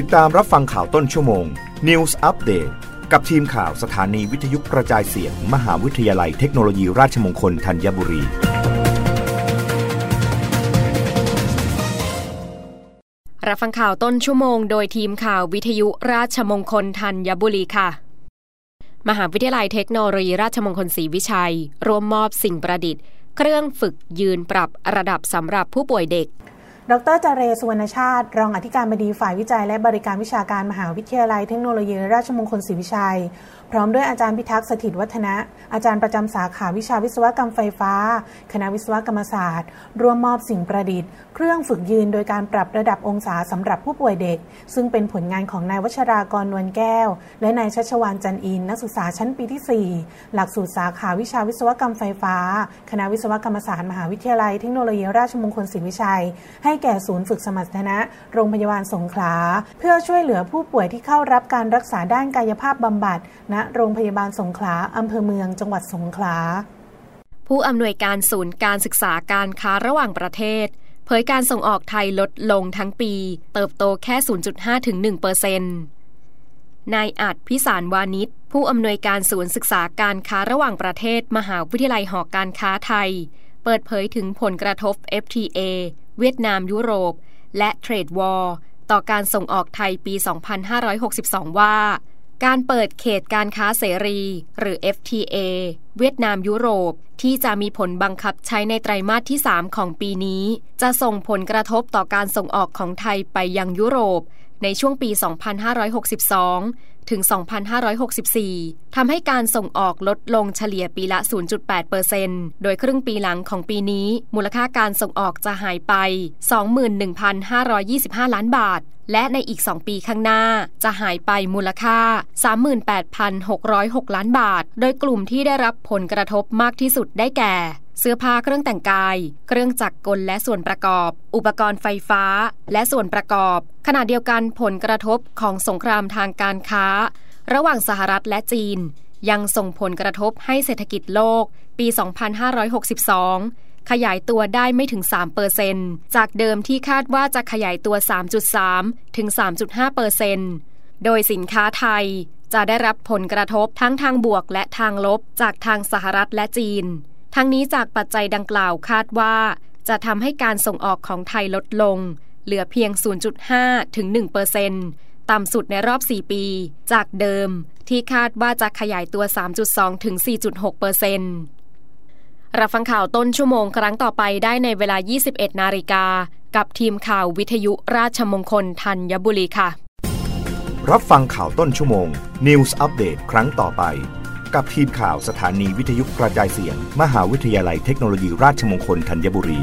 ติดตามรับฟังข่าวต้นชั่วโมง News Update กับทีมข่าวสถานีวิทยุกระจายเสียง มหาวิทยาลัยเทคโนโลยีราชมงคลธัญบุรี รับฟังข่าวต้นชั่วโมง โดยทีมข่าววิทยุราชมงคลธัญบุรีค่ะ มหาวิทยาลัยเทคโนโลยีราชมงคลศรีวิชัย ร่วมมอบสิ่งประดิษฐ์ เครื่องฝึกยืนปรับระดับสำหรับผู้ป่วยเด็ก ดรจเรสุวรรณชาติ รองอธิการบดีฝ่ายวิจัยและบริการวิชาการมหาวิทยาลัยเทคโนโลยีราชมงคลศรีวิชัย พร้อมด้วยอาจารย์พิทักษ์สถิตวัฒนะ อาจารย์ประจำสาขาวิชาวิศวกรรมไฟฟ้า คณะวิศวกรรมศาสตร์ ร่วมมอบสิ่งประดิษฐ์ เครื่องฝึกยืนโดยการปรับระดับองศาสำหรับผู้ป่วยเด็ก ซึ่งเป็นผลงานของนายวัชรากรนวลแก้ว และนายชัชวานจันอินนักศึกษาชั้นปีที่ 4 หลักสูตรสาขาวิชาวิศวกรรมไฟฟ้า คณะวิศวกรรมศาสตร์มหาวิทยาลัยเทคโนโลยีราชมงคลศรีวิชัยให้แก่ศูนย์ฝึกสมรรถนะ โรงพยาบาลสงขลา เพื่อช่วยเหลือผู้ป่วยที่เข้ารับการรักษาด้านกายภาพบำบัดณโรงพยาบาลสงขลาอำเภอเมืองจังหวัดสงขลา ผู้อำนวยการศูนย์การศึกษาการค้าระหว่างประเทศ เผยการส่งออกไทยลดลงทั้งปี เติบโตแค่ 0.5ถึง1เปอร์เซ็นต์นายอาจพิสารวานิชผู้อำนวยการศูนย์ศึกษาการค้าระหว่างประเทศ มหาวิทยาลัยหอการค้าไทย เปิดเผยถึงผลกระทบ FTA เวียดนามยุโรป และเทรดวอร์ต่อการส่งออกไทยปี 2562 ว่า การเปิดเขตการค้าเสรี หรือ FTA เวียดนามยุโรปที่จะมีผลบังคับใช้ในไตรมาสที่ 3 ของปีนี้ จะส่งผลกระทบต่อการส่งออกของไทยไปยังยุโรป ในช่วงปี 2562 ถึง 2564 ทำให้การส่งออกลดลงเฉลี่ยปีละ 0.8%โดยครึ่งปีหลังของปีนี้ มูลค่าการส่งออกจะหายไป 21,525 ล้านบาท และในอีก 2 ปีข้างหน้า จะหายไปมูลค่า 38,606 ล้านบาท โดยกลุ่มที่ได้รับผลกระทบมากที่สุดได้แก่ เสื้อผ้าเครื่องแต่งกาย เครื่องจักรกลและส่วนประกอบ อุปกรณ์ไฟฟ้า และส่วนประกอบ ขณะเดียวกันผลกระทบของสงครามทางการค้า ระหว่างสหรัฐและจีน ยังส่งผลกระทบให้เศรษฐกิจโลก ปี 2562 ขยายตัวได้ไม่ถึง 3 เปอร์เซนจากเดิมที่คาดว่าจะขยายตัว 3.3 ถึง 3.5 เปอร์เซนโดยสินค้าไทยจะได้รับผลกระทบทั้งทางบวกและทางลบจากทางสหรัฐและจีน ทั้งนี้จากปัจจัยดังกล่าวคาดว่า จะทำให้การส่งออกของไทยลดลง เหลือเพียง 0.5 ถึง 1เปอร์เซนต์ต่ำสุดในรอบ 4 ปี จากเดิมที่คาดว่าจะขยายตัว 3.2 ถึง 4.6 เปอร์เซนต์รับฟังข่าวต้นชั่วโมงครั้งต่อไปได้ในเวลา 21 นาฬิกา กับทีมข่าววิทยุราชมงคลธัญบุรีค่ะ รับฟังข่าวต้นชั่วโมง News อัปเดตครั้งต่อไป กับทีมข่าวสถานีวิทยุกระจายเสียง มหาวิทยาลัยเทคโนโลยีราชมงคลธัญบุรี